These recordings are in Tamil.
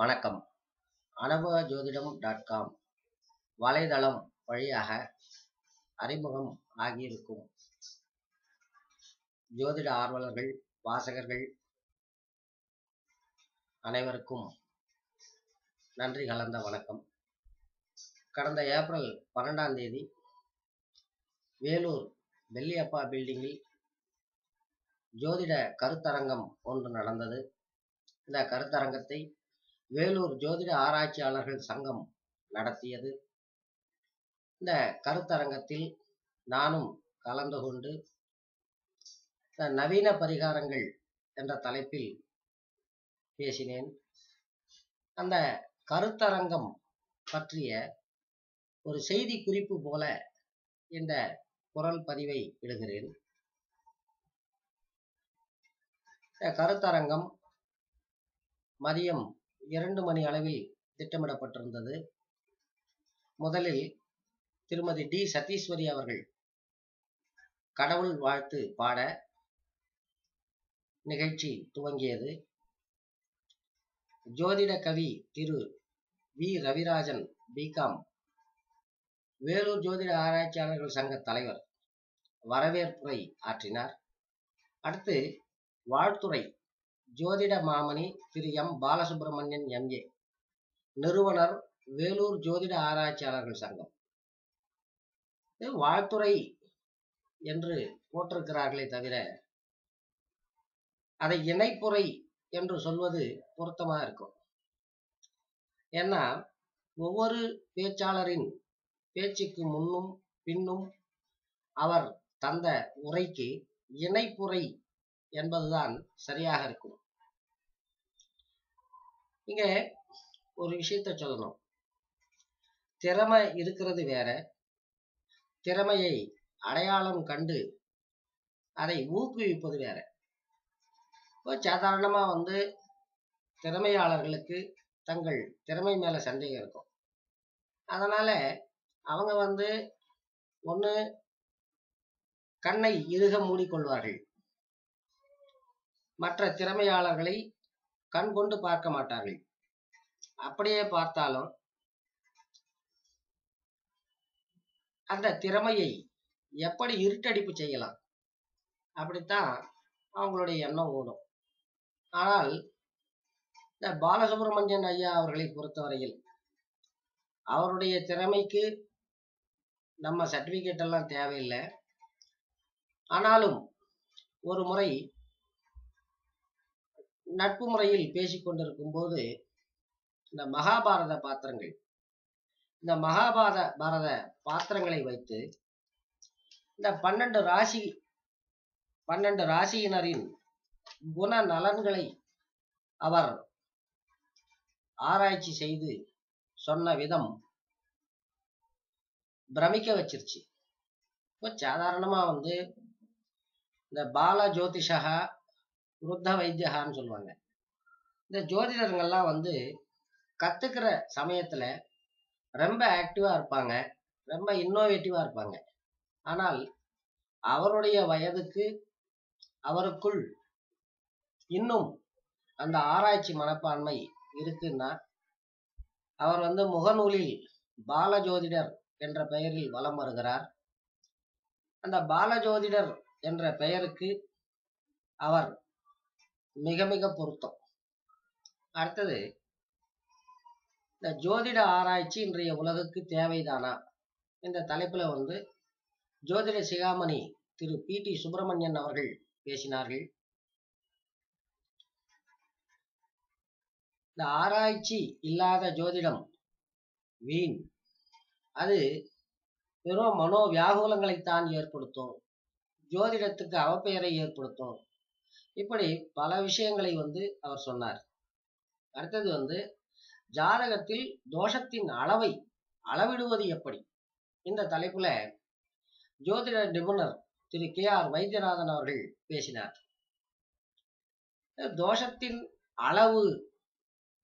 வணக்கம். அனுபவ ஜோதிடம் டாட் காம் வலைதளம் வழியாக அறிமுகம் ஆகியிருக்கும். ஜோதிட ஆர்வலர்கள் வாசகர்கள் அனைவருக்கும் நன்றி கலந்த வணக்கம். கடந்த ஏப்ரல் பன்னெண்டாம் தேதி வேலூர் வெள்ளியப்பா பில்டிங்கில் ஜோதிட கருத்தரங்கம் ஒன்று நடந்தது. இந்த கருத்தரங்கத்தை வேலூர் ஜோதிட ஆராய்ச்சியாளர்கள் சங்கம் நடத்தியது. இந்த கருத்தரங்கத்தில் நானும் கலந்து கொண்டு நவீன பரிகாரங்கள் என்ற தலைப்பில் பேசினேன். அந்த கருத்தரங்கம் பற்றிய ஒரு செய்தி குறிப்பு போல இந்த குரல் பதிவை இடுகிறேன். இந்த கருத்தரங்கம் மதியம் இரண்டு மணி அளவில் திட்டமிடப்பட்டிருந்தது. முதலில் திருமதி டி. சதீஸ்வரி அவர்கள் கடவுள் வாழ்த்து பாட நிகழ்ச்சி துவங்கியது. ஜோதிட கவி திரு. வி. ரவிராஜன் பிகாம் வேலூர் ஜோதிட ஆராய்ச்சியாளர்கள் சங்க தலைவர் வரவேற்புரை ஆற்றினார். அடுத்து வாழ்த்துறை ஜோதிட மாமணி திரு எம். பாலசுப்ரமணியன் எம்ஏ நிறுவனர் வேலூர் ஜோதிட ஆராய்ச்சியாளர்கள் சங்கம். வாழ்த்துறை என்று போட்டிருக்கிறார்களே தவிர அதை இணைப்புரை என்று சொல்வது பொருத்தமா இருக்கும். ஏன்னா ஒவ்வொரு பேச்சாளரின் பேச்சுக்கு முன்னும் பின்னும் அவர் தந்த உரைக்கு இணைப்புரை என்பதுதான் சரியாக இருக்கும். இங்க ஒரு விஷயத்த சொல்லணும். திறமை இருக்கிறது வேற. திறமையை அடையாளம் கண்டு அதை ஊக்குவிப்பது வேற. இப்போ சாதாரணமா வந்து திறமையாளர்களுக்கு தங்கள் திறமை மேல சந்தேகம் இருக்கும். அதனால அவங்க வந்து ஒன்று கண்ணை இறுக மூடிக்கொள்வார்கள். மற்ற திறமையாளர்களை கண் கொண்டு பார்க்க மாட்டார்கள். அப்படியே பார்த்தாலும் அந்த திறமையை எப்படி இருட்டடிப்பு செய்யலாம்? அப்படித்தான் அவங்களுடைய எண்ணம் ஓடும். ஆனால் இந்த பாலசுப்ரமணியன் ஐயா அவர்களை பொறுத்தவரையில் அவருடைய திறமைக்கு நம்ம சர்டிபிகேட் எல்லாம் தேவையில்லை. ஆனாலும் ஒரு முறை நட்பு முறையில் பேசிக்கொண்டிருக்கும் போது இந்த மகாபாரத பாத்திரங்கள் இந்த மகாபாரத பாரத பாத்திரங்களை வைத்து இந்த பன்னெண்டு ராசி பன்னெண்டு ராசியினரின் குண நலன்களை அவர் ஆராய்ச்சி செய்து சொன்ன விதம் பிரமிக்க வச்சிருச்சு. இப்போ சாதாரணமா வந்து இந்த பால ஜோதிஷகா விருத்த வைத்தியகான்னு சொல்லுவாங்க. இந்த ஜோதிடர்கள்லாம் வந்து கத்துக்கிற சமயத்துல ரொம்ப ஆக்டிவா இருப்பாங்க. ரொம்ப இன்னோவேட்டிவா இருப்பாங்க. ஆனால் அவருடைய வயதுக்கு அவருக்குள் இன்னும் அந்த ஆராய்ச்சி மனப்பான்மை இருக்குன்னா அவர் வந்து முகநூலில் பாலஜோதிடர் என்ற பெயரில் வலம் வருகிறார். அந்த பாலஜோதிடர் என்ற பெயருக்கு அவர் மிக மிக பொருத்தம். அடுத்தது இந்த ஜோதிட ஆராய்ச்சி இன்றைய உலகுக்கு தேவைதானா? இந்த தலைப்புல வந்து ஜோதிட சிகாமணி திரு பி டி சுப்பிரமணியன் அவர்கள் பேசினார்கள். இந்த ஆராய்ச்சி இல்லாத ஜோதிடம் வீண். அது வெறும் மனோ வியாகுலங்களைத்தான் ஏற்படுத்தும். ஜோதிடத்துக்கு அவப்பெயரை ஏற்படுத்தும். இப்படி பல விஷயங்களை வந்து அவர் சொன்னார். அடுத்தது வந்து ஜாதகத்தில் தோஷத்தின் அளவை அளவிடுவது எப்படி? இந்த தலைப்புல ஜோதிட நிபுணர் திரு கே ஆர் வைத்தியநாதன் அவர்கள் பேசினார். தோஷத்தின் அளவு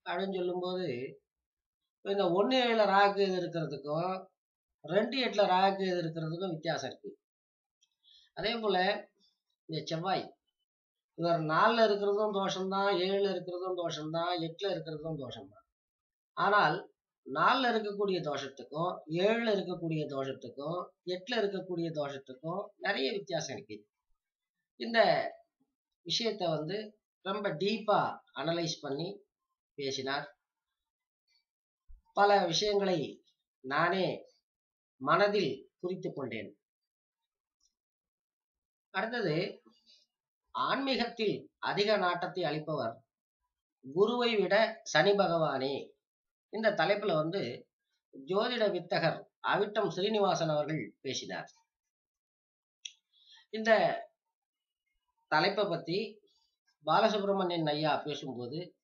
அப்படின்னு சொல்லும்போது இந்த ஒன்று ஏழுல ராகு இது இருக்கிறதுக்கும் ரெண்டு எட்டுல ராகு இது இருக்கிறதுக்கும் வித்தியாசம் இருக்கு. அதே போல இந்த செவ்வாய் நாலில் இருக்கிறதும் தோஷம்தான் ஏழுல இருக்கிறதும் தோஷம்தான் எட்டுல இருக்கிறதும் தோஷம்தான். ஆனால் நாலில் இருக்கக்கூடிய தோஷத்துக்கும் ஏழுல இருக்கக்கூடிய தோஷத்துக்கும் எட்டுல இருக்கக்கூடிய தோஷத்துக்கும் நிறைய வித்தியாசம் இருக்கு. இந்த விஷயத்தை வந்து ரொம்ப டீப்பா அனலைஸ் பண்ணி பேசினார். பல விஷயங்களை நானே மனதில் குறித்து கொண்டேன். அடுத்தது ஆன்மீகத்தில் அதிக நாட்டத்தை அளிப்பவர் குருவை விட சனி பகவானே. இந்த தலைப்புல வந்து ஜோதிட வித்தகர் அவிட்டம் ஸ்ரீனிவாசன் அவர்கள் பேசினார். இந்த தலைப்பை பத்தி பாலசுப்ரமணியன் ஐயா பேசும்போது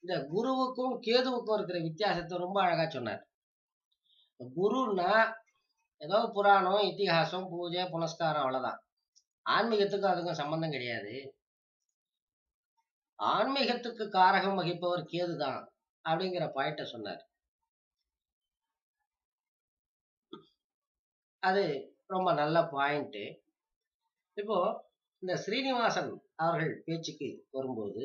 இந்த குருவுக்கும் கேதுவுக்கும் இருக்கிற வித்தியாசத்தை ரொம்ப அழகா சொன்னார். குருன்னா ஏதோ புராணம் இத்திஹாசம் பூஜை புனஸ்காரம் அவ்வளவுதான். ஆன்மீகத்துக்கும் அதுக்கும் சம்பந்தம் கிடையாது. ஆன்மீகத்துக்கு காரகம் வகிப்பவர் கேதுதான் அப்படிங்கிற பாயிண்ட சொன்னார். அது ரொம்ப நல்ல பாயிண்ட் இப்போ இந்த ஸ்ரீனிவாசன் அவர்கள் பேச்சுக்கு வரும்போது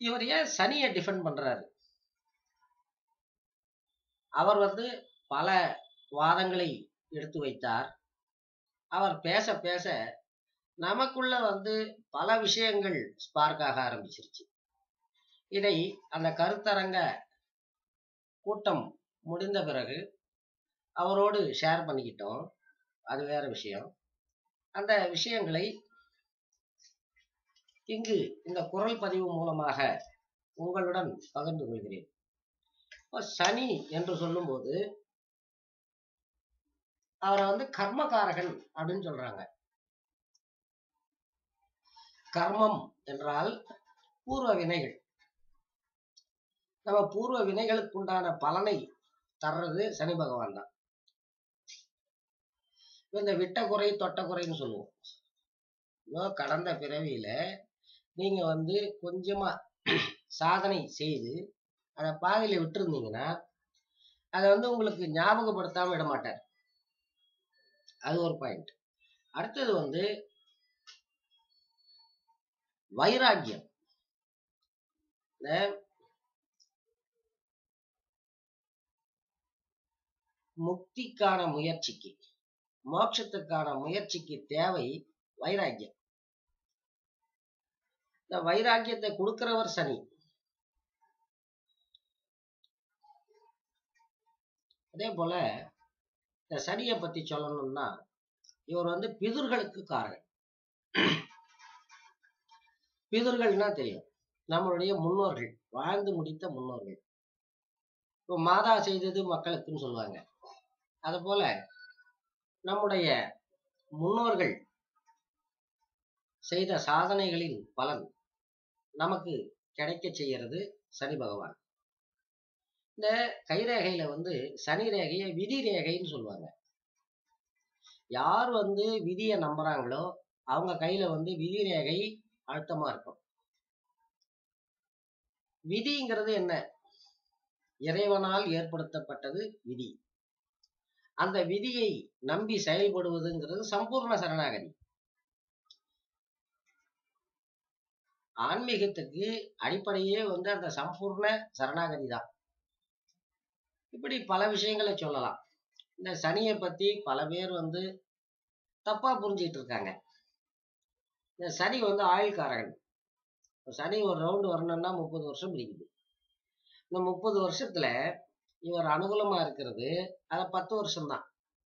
இவர் ஏன் சனியை டிஃபெண்ட் பண்றாரு? அவர் வந்து பல வாதங்களை எடுத்து வைத்தார். அவர் பேச பேச நமக்குள்ள வந்து பல விஷயங்கள் ஸ்பார்க் ஆக ஆரம்பிச்சிருச்சு. இதை அந்த கருத்தரங்க கூட்டம் முடிந்த பிறகு அவரோடு ஷேர் பண்ணிக்கிட்டோம். அது வேற விஷயம். அந்த விஷயங்களை இங்கு இந்த குரல் பதிவு மூலமாக உங்களுடன் பகிர்ந்து கொள்கிறேன். சனி என்று சொல்லும்போது அவரை வந்து கர்மகாரகன் அப்படின்னு சொல்றாங்க. கர்மம் என்றால் பூர்வ வினைகள். நம்ம பூர்வ வினைகளுக்கு உண்டான பலனை தர்றது சனி பகவான் தான். இந்த விட்ட குறை தொட்ட குறைன்னு சொல்லுவோம். கடந்த பிறவியில நீங்க வந்து கொஞ்சமா சாதனை செய்து அதை பாதையில விட்டுருந்தீங்கன்னா அதை வந்து உங்களுக்கு ஞாபகப்படுத்தாம விட மாட்டார் அது ஒரு பாயிண்ட் அடுத்தது வந்து வைராக்கியம். முக்திக்கான முயற்சிக்கு மோட்சத்துக்கான முயற்சிக்கு தேவை வைராக்கியம். இந்த வைராக்கியத்தை கொடுக்கிறவர் சனி. அதே போல இந்த சனியை பத்தி சொல்லணும்னா இவர் வந்து பிதுர்களுக்கு காரகன். பிதுர்கள்னா தெரியும். நம்மளுடைய முன்னோர்கள் வாழ்ந்து முடித்த முன்னோர்கள். இப்போ மாதா செய்தது மக்களுக்குன்னு சொல்லுவாங்க. அது போல நம்முடைய முன்னோர்கள் செய்த சாதனைகளின் பலன் நமக்கு கிடைக்க செய்யறது சனி பகவான். இந்த கைரேகையில வந்து சனி ரேகையை விதி ரேகைன்னு சொல்லுவாங்க. யார் வந்து விதியை நம்புறாங்களோ அவங்க கையில வந்து விதி ரேகை அழுத்தமா இருக்கும். விதிங்கிறது என்ன? இறைவனால் ஏற்படுத்தப்பட்டது விதி. அந்த விதியை நம்பி செயல்படுவதுங்கிறது சம்பூர்ண சரணாகதி. ஆன்மீகத்துக்கு அடிப்படையே வந்து அந்த சம்பூர்ண சரணாகதி தான். இப்படி பல விஷயங்களை சொல்லலாம். இந்த சனியை பத்தி பல பேர் வந்து தப்பா புரிஞ்சுக்கிட்டு இருக்காங்க. இந்த சனி வந்து ஆயுள்காரகன். சனி ஒரு ரவுண்டு வரணும்னா முப்பது வருஷம் பிடிக்குது. இந்த முப்பது வருஷத்துல இவர் அனுகூலமா இருக்கிறது அது பத்து வருஷம் தான்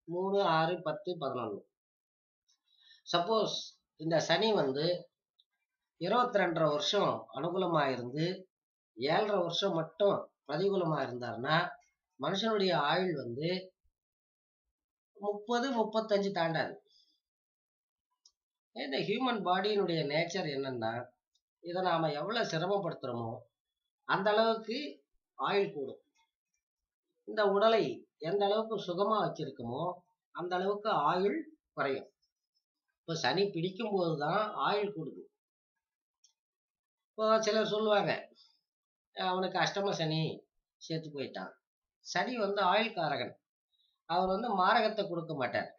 மூணு ஆறு பத்து பதினொன்று சப்போஸ் இந்த சனி வந்து இருபத்தி ரெண்டரை வருஷம் அனுகூலமா இருந்து ஏழரை வருஷம் மட்டும் பிரதிகூலமா இருந்தாருன்னா மனுஷனுடைய ஆயுள் வந்து முப்பது முப்பத்தஞ்சு தாண்டாது. இந்த ஹியூமன் பாடியினுடைய நேச்சர் என்னன்னா இதை நாம எவ்வளவு சிரமப்படுத்துறோமோ அந்த அளவுக்கு ஆயுள் கூடும். இந்த உடலை எந்த அளவுக்கு சுகமா வச்சிருக்கோமோ அந்த அளவுக்கு ஆயுள் குறையும். இப்போ சனி பிடிக்கும் போதுதான் ஆயுள் கூடுது. இப்போ சிலர் சொல்லுவாங்க அவனுக்கு அஷ்டம சனி சேர்த்து போயிட்டான். சனி வந்து ஆயுள் காரகன். அவர் வந்து மாரகத்தை கொடுக்க மாட்டார்.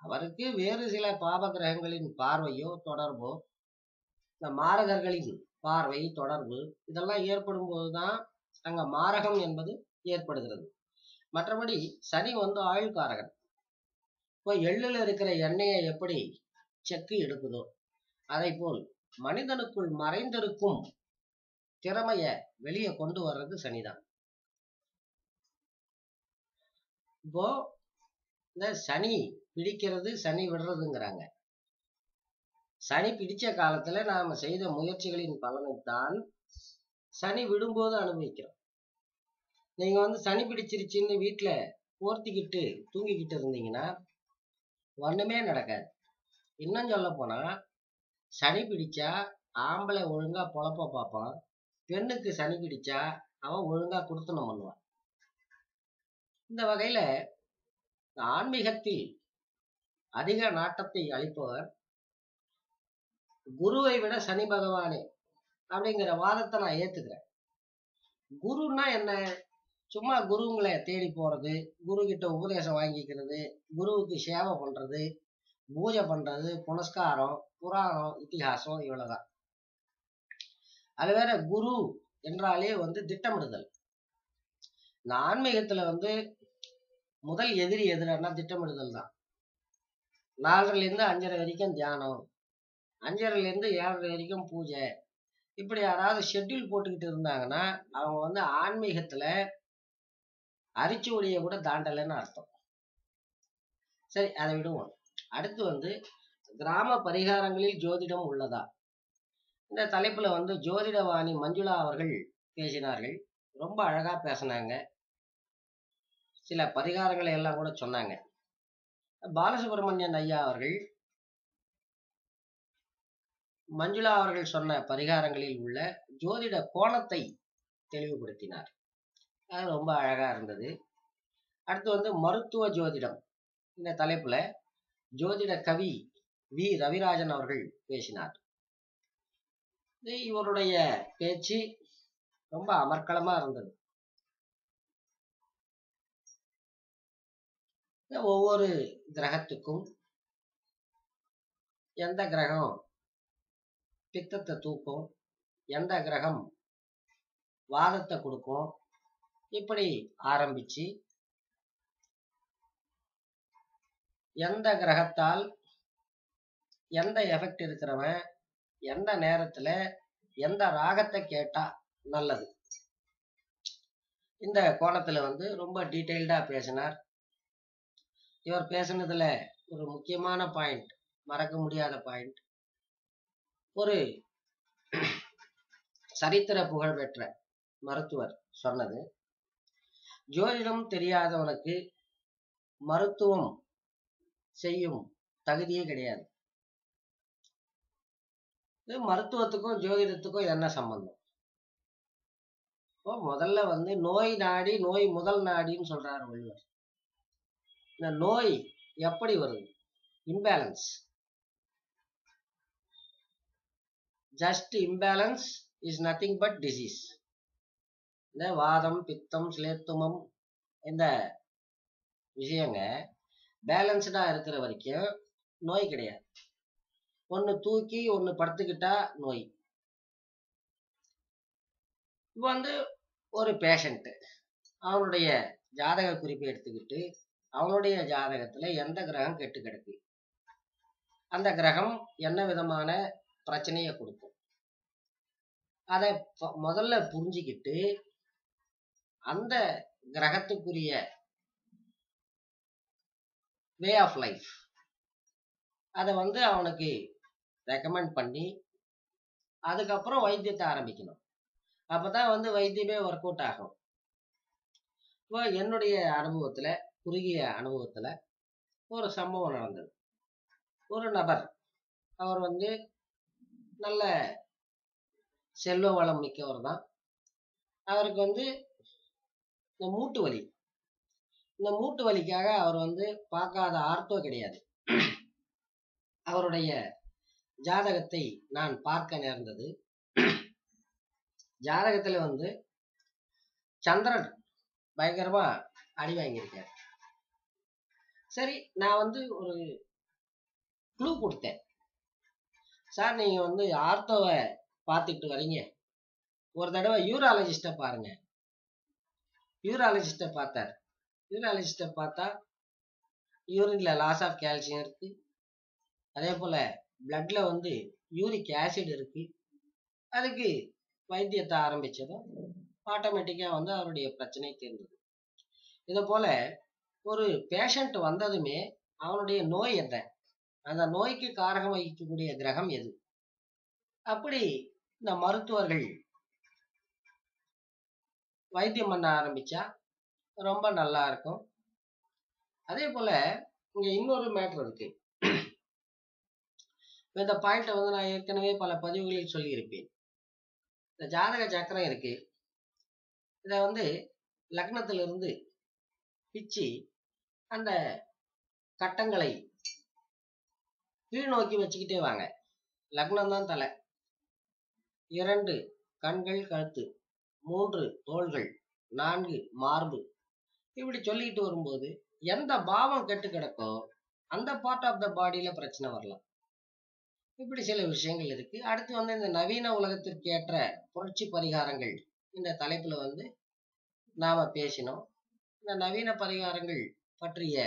அவருக்கு வேறு சில பாப கிரகங்களின் பார்வையோ தொடர்போ இந்த மாரகர்களின் பார்வை தொடர்பு இதெல்லாம் ஏற்படும் போதுதான் அங்க மாரகம் என்பது ஏற்படுகிறது. மற்றபடி சனி வந்து ஆயுள்காரகன் இப்போ எள்ளில் இருக்கிற எண்ணெயை எப்படி செக்கு எடுக்குதோ அதை போல் மனிதனுக்குள் மறைந்திருக்கும் திறமைய வெளியே கொண்டு வர்றது சனிதான். இப்போ இந்த சனி பிடிக்கிறது சனி விடுறதுங்கிறாங்க. சனி பிடிச்ச காலத்துல நாம செய்த முயற்சிகளின் பலனைத்தான் சனி விடும்போது அனுபவிக்கிறோம். நீங்க வந்து சனி பிடிச்சிருச்சுன்னு வீட்டுல போர்த்திக்கிட்டு தூங்கிக்கிட்டு இருந்தீங்கன்னா ஒண்ணுமே நடக்காது. இன்னும் சொல்ல போனா சனி பிடிச்சா ஆம்பளை ஒழுங்கா பொழப்ப பார்ப்பான் பெண்ணுக்கு சனி பிடிச்சா அவன் ஒழுங்கா குடுத்தனம் பண்ணுவான். இந்த வகையில ஆன்மீகத்தில் அதிக நாட்டத்தை அளிப்பவர் குருவை விட சனி பகவானே அப்படிங்கிற வாதத்தை நான் ஏத்துக்கிறேன். குருன்னா என்ன? சும்மா குருங்களை தேடி போறது குரு கிட்ட உபதேசம் வாங்கிக்கிறது குருவுக்கு சேவை பண்றது பூஜை பண்றது புனஸ்காரம் புராணம் இத்திஹாசம் இவ்வளவுதான். அது வேற குரு என்றாலே வந்து திட்டமிடுதல். இந்த ஆன்மீகத்துல வந்து முதல் எதிரி எதிரான திட்டமிடுதல் தான். நாலரைல இருந்து அஞ்சரை வரைக்கும் தியானம். அஞ்சரைல இருந்து ஏழரை வரைக்கும் பூஜை. இப்படி யாராவது ஷெட்யூல் போட்டுக்கிட்டு இருந்தாங்கன்னா அவங்க வந்து ஆன்மீகத்துல அரிச்சுவடியை கூட தாண்டலைன்னு அர்த்தம். சரி அதை விடுவோம். அடுத்து வந்து கிராம பரிகாரங்களில் ஜோதிடம் உள்ளதா? இந்த தலைப்புல வந்து ஜோதிடவாணி மஞ்சுளா அவர்கள் பேசினார்கள். ரொம்ப அழகா பேசினாங்க. சில பரிகாரங்களை எல்லாம் கூட சொன்னாங்க. பாலசுப்ரமணியன் ஐயா அவர்கள் மஞ்சுளா அவர்கள் சொன்ன பரிகாரங்களில் உள்ள ஜோதிட கோணத்தை தெளிவுபடுத்தினார். அது ரொம்ப அழகா இருந்தது. அடுத்து வந்து மருத்துவ ஜோதிடம். இந்த தலைப்புல ஜோதிட கவி வி. ரவிராஜன் அவர்கள் பேசினார். இவருடைய பேச்சு ரொம்ப அமர்க்களமா இருந்தது. ஒவ்வொரு கிரகத்துக்கும் எந்த கிரகம் பித்தத்தை தூக்கும் எந்த கிரகம் வாதத்தை கொடுக்கும் இப்படி ஆரம்பிச்சு எந்த கிரகத்தால் எந்த எஃபெக்ட் இருக்கிறவன் எந்த நேரத்துல எந்த ராகத்தை கேட்டா நல்லது. இந்த கோணத்துல வந்து ரொம்ப டீட்டெயில்டா பேசினார் இவர் பேசுனதுல ஒரு முக்கியமான பாயிண்ட் மறக்க முடியாத பாயிண்ட் ஒரு சரித்திர புகழ் பெற்ற மருத்துவர் சொன்னது. ஜோதிடம் தெரியாதவனுக்கு மருத்துவம் செய்யும் தகுதியே கிடையாது. இது மருத்துவத்துக்கும் ஜோதிடத்துக்கும் என்ன சம்பந்தம்? இப்போ முதல்ல வந்து நோய் நாடி நோய் முதல் நாடின்னு சொல்றாரு வள்ளுவர். இந்த நோய் எப்படி வருது? Imbalance just imbalance is nothing but disease இந்த வாதம் பித்தம் சிலேத்துமம் இந்த விஷயங்க பேலன்ஸ்டாக இருக்கிற வரைக்கும் நோய் கிடையாது. ஒன்று தூக்கி ஒன்று படுத்துக்கிட்டா நோய். இப்போ வந்து ஒரு பேஷண்ட்டு அவனுடைய ஜாதக குறிப்பை எடுத்துக்கிட்டு அவனுடைய ஜாதகத்துல எந்த கிரகம் கெட்டு கிடக்கு? அந்த கிரகம் என்ன விதமான பிரச்சனையை கொடுக்கும்? அதை முதல்ல புரிஞ்சுக்கிட்டு அந்த கிரகத்துக்குரிய வே ஆஃப் லைஃப் அதை வந்து அவனுக்கு ரெக்கமெண்ட் பண்ணி அதுக்கப்புறம் வைத்தியத்தை ஆரம்பிக்கணும். அப்பதான் வந்து வைத்தியமே ஒர்க் அவுட் ஆகும். இப்போ என்னுடைய அனுபவத்துல குறுகிய அனுபவத்தில் ஒரு சம்பவம் நடந்தது. ஒரு நபர் அவர் வந்து நல்ல செல்வ வளம் மிக்கவர் தான். அவருக்கு வந்து இந்த மூட்டு வலி. இந்த மூட்டு வலிக்காக அவர் வந்து பார்க்காத ஆர்த்தோ கிடையாது. அவருடைய ஜாதகத்தை நான் பார்க்க நேர்ந்தது. ஜாதகத்தில் வந்து சந்திரன் பயங்கரமாக அடி வாங்கியிருக்கார். சரி நான் வந்து ஒரு க்ளூ கொடுத்தேன். சார் நீங்கள் வந்து ஆர்த்தோவை பார்த்துட்டு வரீங்க ஒரு தடவை யூராலஜிஸ்ட்டை பாருங்க. யூராலஜிஸ்ட்டை பார்த்தார். யூராலஜிஸ்ட்டை பார்த்தா யூரின்ல லாஸ் ஆஃப் கால்சியம் இருக்கு. அதே போல் பிளட்டில் வந்து யூரிக் ஆசிட் இருக்கு. அதுக்கு வைத்தியத்தை ஆரம்பித்ததும் ஆட்டோமேட்டிக்காக வந்து அவருடைய பிரச்சனை தீர்ந்தது. இதை போல் ஒரு பேஷண்ட் வந்ததுமே அவனுடைய நோய் என்ன? அந்த நோய்க்கு காரகம் வகிக்கக்கூடிய கிரகம் எது? அப்படி இந்த மருத்துவர்கள் வைத்தியம் பண்ண ஆரம்பிச்சா ரொம்ப நல்லா இருக்கும். அதே போல இங்க இன்னொரு மேட்ரு இருக்கு. இந்த பாயிண்ட்டை வந்து நான் ஏற்கனவே பல பதிவுகளில் சொல்லியிருப்பேன். இந்த ஜாதக சக்கரம் இருக்கு. இதை வந்து லக்னத்திலிருந்து பிச்சு அந்த கட்டங்களை கீழ் நோக்கி வச்சுக்கிட்டே வாங்க. லக்னம் தான் தலை. இரண்டு கண்கள் கழுத்து. மூன்று தோள்கள். நான்கு மார்பு. இப்படி சொல்லிக்கிட்டு வரும்போது எந்த பாவம் கெட்டு கிடக்கோ அந்த பார்ட் ஆஃப் த பாடியில பிரச்சனை வரலாம். இப்படி சில விஷயங்கள் இருக்கு. அடுத்து வந்து இந்த நவீன உலகத்திற்கு ஏற்ற புரட்சி பரிகாரங்கள். இந்த தலைப்புல வந்து நாம பேசினோம். இந்த நவீன பரிகாரங்கள் பற்றிய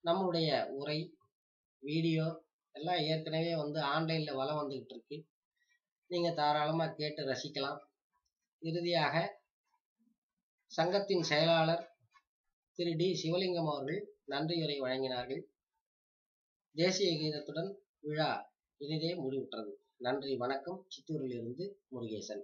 நம்முடைய உரை வீடியோ எல்லாம் ஏற்கனவே வந்து ஆன்லைன்ல வளம் வந்துக்கிட்டு இருக்கு நீங்கள் தாராளமாக கேட்டு ரசிக்கலாம். இறுதியாக சங்கத்தின் செயலாளர் திரு டி. சிவலிங்கம் அவர்கள் நன்றியுரை வழங்கினார்கள். தேசிய கீதத்துடன் விழா இனிதே முடிவுற்றது. நன்றி வணக்கம். சித்தூரிலிருந்து முருகேசன்.